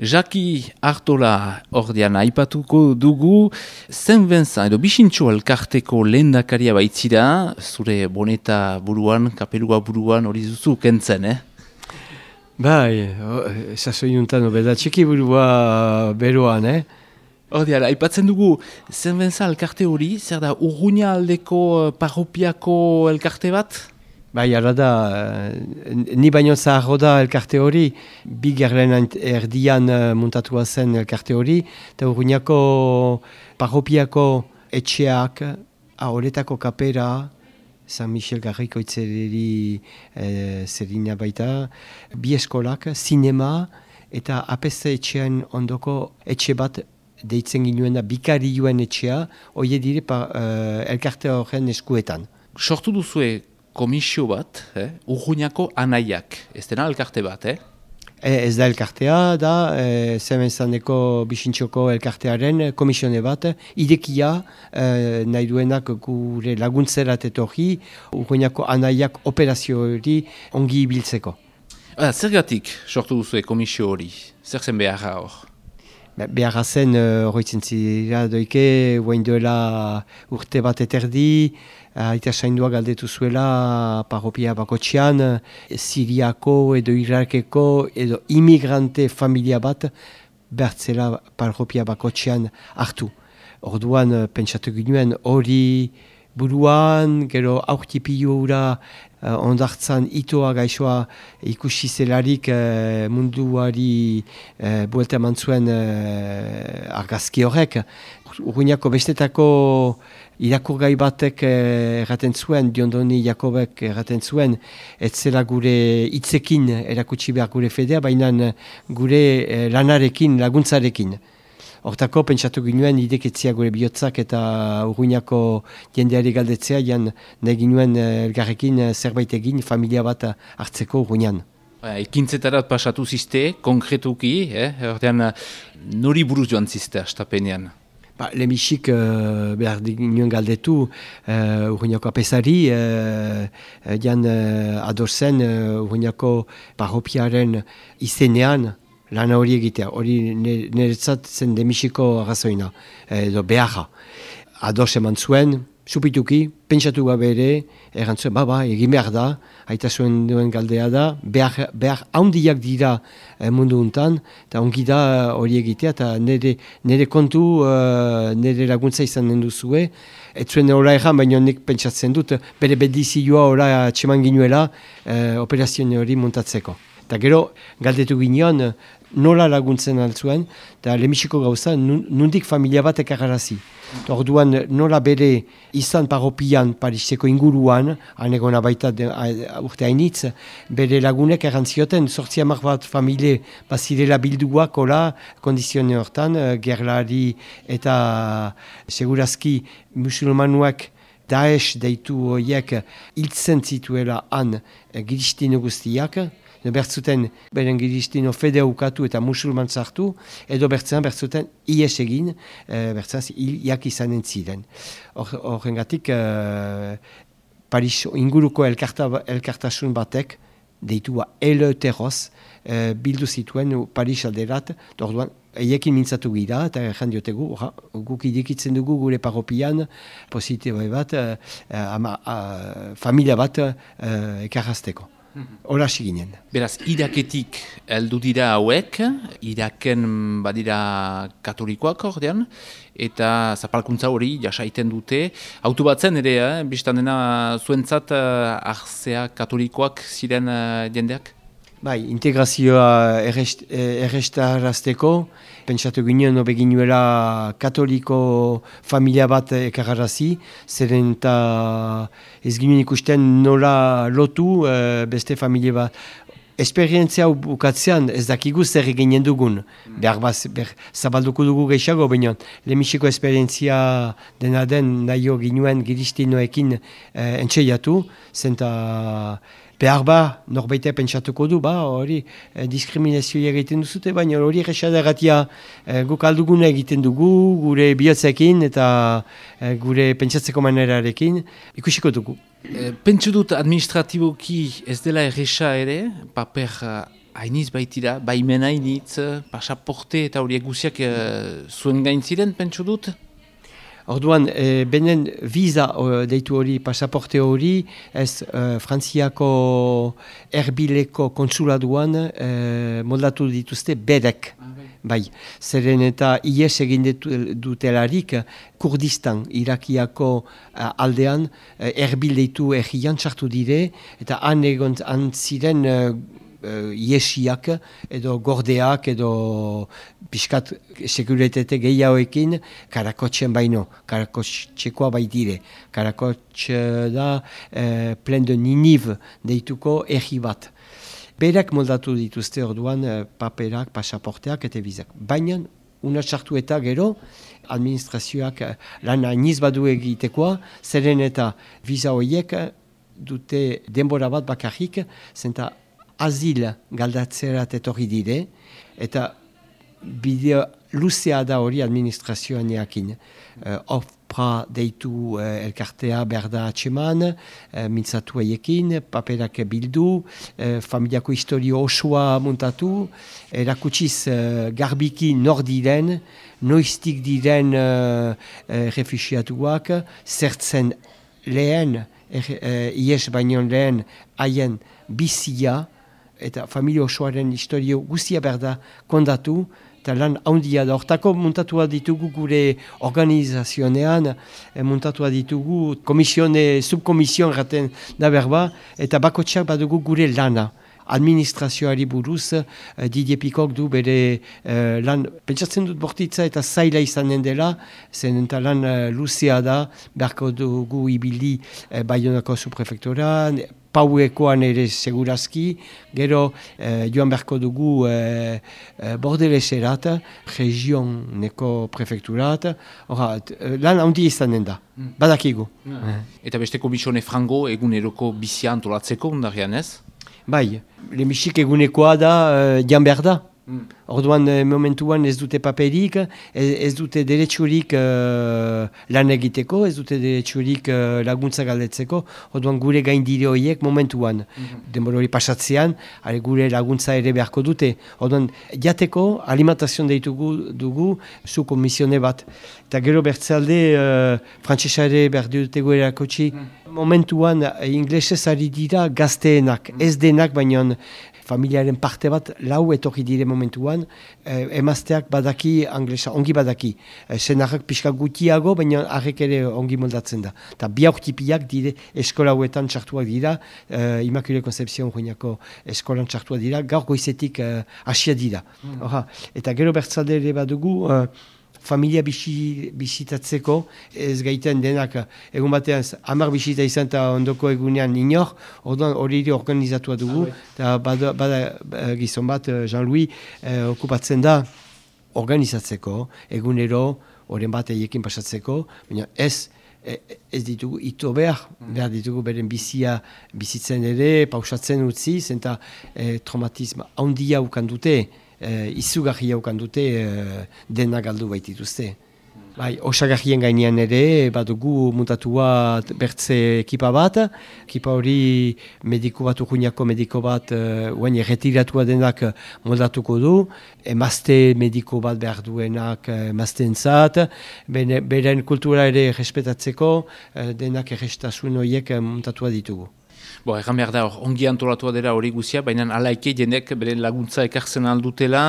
Jaki Artola ordean aipatuko dugu, zen benza edo bisintxo elkarteko lehen dakaria baitzira, zure boneta buruan, kapelua buruan hori zuzu kentzen, eh? Bai, esasoi nuntan obeda, txiki burua beroan, eh? Ordean, aipatzen dugu, zen benza elkarte hori, zer da, urgunia aldeko eh, parropiako elkarte bat? Bai, ara da, eh, ni baino zaharro da elkarte hori, bi gerlen erdian uh, muntatua zen elkarte hori, eta urruñako parropiako etxeak, ahoretako kapera, San Michel Garriko itzereri e, zerina baita, bi eskolak, sinema, eta apese etxean ondoko etxe bat deitzen ginuen da, bikari joen etxea, hori dire pa, elkarte horren eskuetan. Sortu duzue komisio bat, eh? urguñako anaiak, ez dena elkarte bat, eh? E, ez da elkartea, da, e, zemenzaneko bisintxoko elkartearen komisione bat, idekia e, nahi duenak gure laguntzerat etorri, urguñako anaiak operazio hori ongi ibiltzeko. Zergatik sortu duzu komisio hori? Zer zen beharra hor? Beharra zen horretzen uh, zira doike, guain duela urte bat eterdi, Aita saindua galdetu zuela parropia bakotxean, Siriako edo Irakeko edo imigrante familia bat bertzela parropia bakotxean hartu. Orduan pentsatu ginuen hori buruan, gero aurtipilu hura uh, ondartzan itoa gaixoa ikusi zelarik uh, munduari uh, buelta mantzuen uh, argazki horrek. Urruñako bestetako irakurgai batek erraten zuen, Diondoni Jakobek erraten zuen, ez zela gure hitzekin erakutsi behar gure fedea, baina gure lanarekin, laguntzarekin. Hortako, pentsatu ginuen, ideketzia gure bihotzak eta urruinako jendeari galdetzea, jan nahi ginuen eh, elgarrekin zerbait egin, familia bat hartzeko urruinan. Ba, Ekintzetarat pasatu ziste, konkretuki, eh? Hortean, nori buruz joan ziste, astapenean? Ba, Lemisik uh, behar nioen galdetu uh, urruñako apesari, uh, jan uh, adorzen uh, urruñako parropiaren izenean lana hori egitea, hori niretzat zen Lemisiko arrazoina, edo beharra. Adorz eman zuen, supituki, pentsatu gabe ere, erantzuen, ba, ba, egin behar da, aita zuen duen galdea da, behar, behar handiak dira eh, mundu untan, eta ongi da hori egitea, eta nire, nire kontu, uh, nire laguntza izan den duzue, ez zuen erran, baina nik pentsatzen dut, bere bedizioa horra txeman ginuela uh, operazio hori montatzeko. Eta gero, galdetu ginean, nola laguntzen altzuen, eta lemisiko gauza, nundik familia bat ekarrazi. Orduan nola bere izan paropian Pariseko inguruan, anegona baita de, urte hainitz, bere lagunek errantzioten, sortzia mar bat familie bazirela bilduak, ola, kondizione hortan, eh, gerlari eta segurazki musulmanuak Daesh deitu horiek hiltzen zituela han eh, giristino guztiak, bertzuten beren giristino fede ukatu eta musulman zartu, edo bertzen bertzuten ies egin, e, bertzen iak izanen ziren. Horren gatik, e, Paris inguruko elkarta, elkartasun batek, deitua eleteroz, e, bildu zituen Paris alderat, orduan, Eiekin mintzatu gira, eta erran diotegu, guk idikitzen dugu gure paropian, positibo bat, e, ama, familia bat e, ekarrazteko. Hora ginen. Beraz, iraketik heldu dira hauek, iraken badira katolikoak ordean, eta zapalkuntza hori jasaiten dute. Autu batzen ere, eh? biztan dena zuentzat uh, ahzea katolikoak ziren uh, jendeak? Bai, integrazioa errestarazteko, pentsatu ginen obeginuela katoliko familia bat ekarrazi, zeren eta ez ginen ikusten nola lotu e, beste familia bat. Esperientzia bukatzean ez dakigu zer eginen dugun. Behar baz, ber, zabalduko dugu gehiago, baina lemisiko esperientzia dena den nahi ginuen giristinoekin e, entxeiatu, zenta behar ba, norbaitea pentsatuko du, ba, hori eh, diskriminazio egiten duzute, baina hori egetia eh, guk aldugune egiten dugu, gure bihotzekin eta eh, gure pentsatzeko manerarekin, ikusiko dugu. E, Pentsu dut administratiboki ez dela erresa ere, paper hainiz baitira, baimena hainitz, pasaporte eta horiek guziak e, zuen gaintziren, pentsu dut? Orduan, e, benen visa deitu hori, pasaporte hori, ez e, Frantziako erbileko konsuladuan e, moldatu dituzte bedek. Ah, bai. zeren eta IES egin dutelarik Kurdistan, Irakiako aldean, erbilditu egian txartu dire, eta han egon ziren uh, iesiak edo gordeak edo pixkat sekuritete gehiagoekin karakotxen baino, karakotxekoa baitire. Karakotxe da uh, plen de niniv deituko egi bat. Berak moldatu dituzte orduan uh, paperak, pasaporteak eta bizak. Baina, una txartu eta gero, administrazioak lan hainiz badu egitekoa, zeren eta viza horiek dute denbora bat bakarrik, zenta azil galdatzerat etorri dire, eta bideo luzea da hori administrazioan eakin. Uh, opra deitu uh, elkartea berda atseman, uh, mintzatu eiekin, paperak bildu, uh, familiako historio osoa muntatu, erakutsiz uh, garbiki nor diren, noiztik diren uh, uh, refusiatuak, zertzen lehen, uh, ies baino lehen haien bizia, eta familia osoaren historio guztia berda kondatu, eta lan handia da. Hortako muntatua ditugu gure organizazionean, e, muntatua ditugu komisione, subkomision raten da berba, eta bakotxak badugu gure lana administrazioari buruz uh, Didier du bere uh, lan, pentsatzen dut bortitza eta zaila izanen dela, zen eta lan uh, luzea da, beharko dugu ibili uh, Bayonako subprefektoran, pauekoan ere segurazki, gero eh, joan beharko dugu eh, eh, bordeleserat, regioneko prefekturat, Ora, lan handi izanen da, mm. badakigu. Mm. Eta beste komisione frango eguneroko bizia antolatzeko, ondarian ez? Bai, lemisik egunekoa da, uh, jan behar da. Mm. Orduan eh, momentuan ez dute paperik, ez, dute deretsurik uh, lan egiteko, ez dute deretsurik uh, laguntza galdetzeko, orduan gure gain dire horiek momentuan. Mm -hmm. hori pasatzean, are gure laguntza ere beharko dute. Orduan jateko alimentazion deitugu dugu zu komisione bat. Eta gero bertzalde uh, frantzesa ere behar dutego erakotsi. Mm. Momentuan inglesez ari dira gazteenak, mm. ez denak baina familiaren parte bat lau etorri dire momentuan, eh, emazteak badaki anglesa, ongi badaki. Eh, senarrak pixka gutiago, baina arrek ere ongi moldatzen da. Ta biaurtipiak dire eskola huetan txartuak dira, eh, Immaculée Concepción joinako eskolan txartuak dira, gaur goizetik eh, asia dira. Mm. eta gero bertzaldere badugu, eh, familia bisi, bisitatzeko, ez gaiten denak egun batean hamar bisita izan eta ondoko egunean inor, orduan hori organizatua dugu, ah, eta bada, bada eh, gizon bat, eh, Jean-Louis, eh, okupatzen da organizatzeko, egunero, horren bat eiekin pasatzeko, baina ez, eh, ez ditugu ito behar, mm. behar ditugu beren bizia bizitzen ere, pausatzen utzi, zenta eh, traumatismo handia ukan dute, uh, izugarri haukan dute uh, dena galdu baitituzte. Bai, osagahien gainean ere, badugu mutatua bertze ekipa bat, ekipa hori mediko bat, urruñako mediko bat, uh, uain erretiratua denak moldatuko du, emazte mediko bat behar duenak emazte entzat, beren kultura ere respetatzeko, denak errestasun horiek mutatua ditugu. Bo, egan behar da, ongi antolatua dira hori guzia, baina alaike jendek bere laguntza ekartzen aldutela,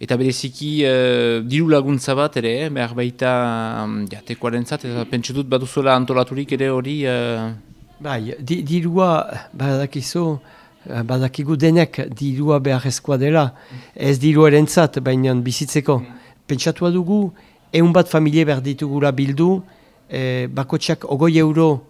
eta bereziki e, diru laguntza bat ere, eh, behar baita mm, jatekoaren zat, eta pentsu dut baduzuela antolaturik ere hori... E... Bai, di, dirua badakizu, badakigu denek dirua beharrezkoa dela, ez diruaren zat, baina bizitzeko. Pentsatua dugu, egun bat familie behar ditugula bildu, e, bakotxak ogoi euro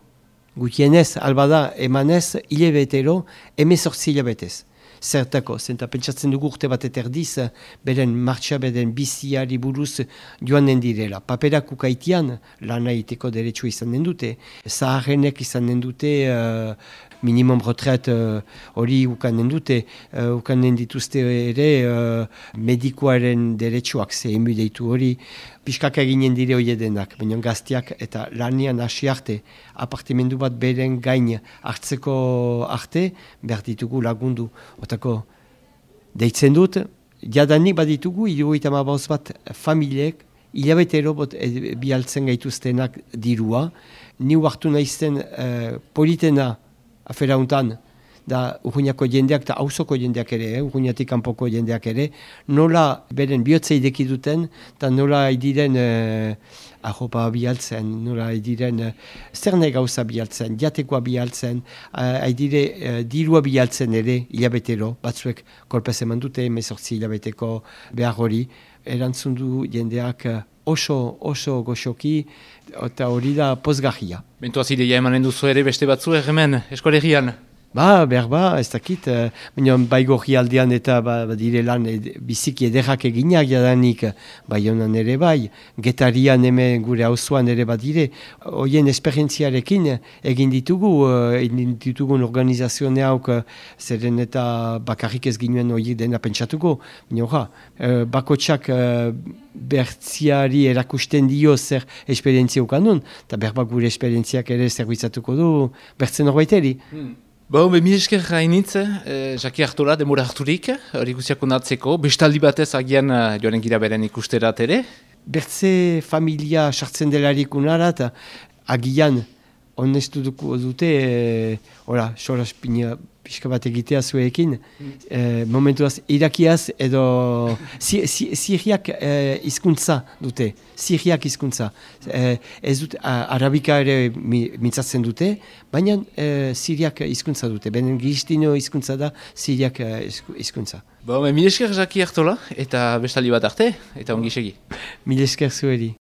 gutienez, albada, emanez, hile betero, emezortzi hilabetez. zertako, zenta pentsatzen dugu urte bat eterdiz, beren martxa beren biziari buruz joan den direla. Paperak ukaitian, lan egiteko derecho izan den zaharrenek izan den dute, uh, minimum retret uh, hori uh, ukan den dute, uh, ukan den dituzte ere uh, medikoaren derechoak ze emu deitu hori, piskak eginen dire hori edenak, baina gaztiak eta lanian hasi arte, apartimendu bat beren gain hartzeko arte, behar ditugu lagundu. Otako, deitzen dut, jadanik bat ditugu, irugaita bat familiek, hilabetero bot e, bialtzen gaituztenak dirua, ni hartu nahizten uh, politena afera untan, da urruñako jendeak eta hausoko jendeak ere, eh, urruñatik kanpoko jendeak ere, nola beren bihotza ideki duten, eta nola idiren eh, ahopa bialtzen, nola idiren eh, zerne gauza bialtzen, jatekoa bialtzen, haidire eh, dirua bialtzen ere, hilabetero, batzuek kolpez eman dute, emezortzi hilabeteko behar hori, erantzun du jendeak eh, oso, oso goxoki, eta hori da pozgahia. Bentu azideia emanen duzu ere beste batzu hemen eskoregian? Ba, behar ba, ez dakit, uh, baina baigo aldean eta ba, dire lan ed, biziki ederrak eginak jadanik, bai honan ere bai, getarian hemen gure hauzuan ere badire, hoien esperientziarekin egin ditugu, uh, egin ditugun organizazioa hauk, uh, zeren eta bakarrik ez ginen horiek dena pentsatuko, baina horra, uh, bako txak uh, bertziari erakusten dio zer esperientzia ukanun, eta behar gure esperientziak ere zerbitzatuko du, bertzen horbaiteri. Hmm. Be, mi esker hainitz, eh, jaki hartola, demora harturik, hori guziak onartzeko, bestaldi batez agian eh, joaren gira beren ikusterat ere? Bertze familia sartzen delarik unarat, agian, onestu dute, eh, ora, soraz pixka bat egitea zuekin, mm. eh, momentuaz irakiaz edo siriak si, eh, izkuntza dute, siriak izkuntza. Eh, ez dut, arabika ere mintzatzen dute, baina eh, siriak izkuntza dute, benen giztino izkuntza da siriak eh, izkuntza. Ba, mi esker jaki hartola, eta bestali bat arte, eta ongi segi. Mi esker zueri.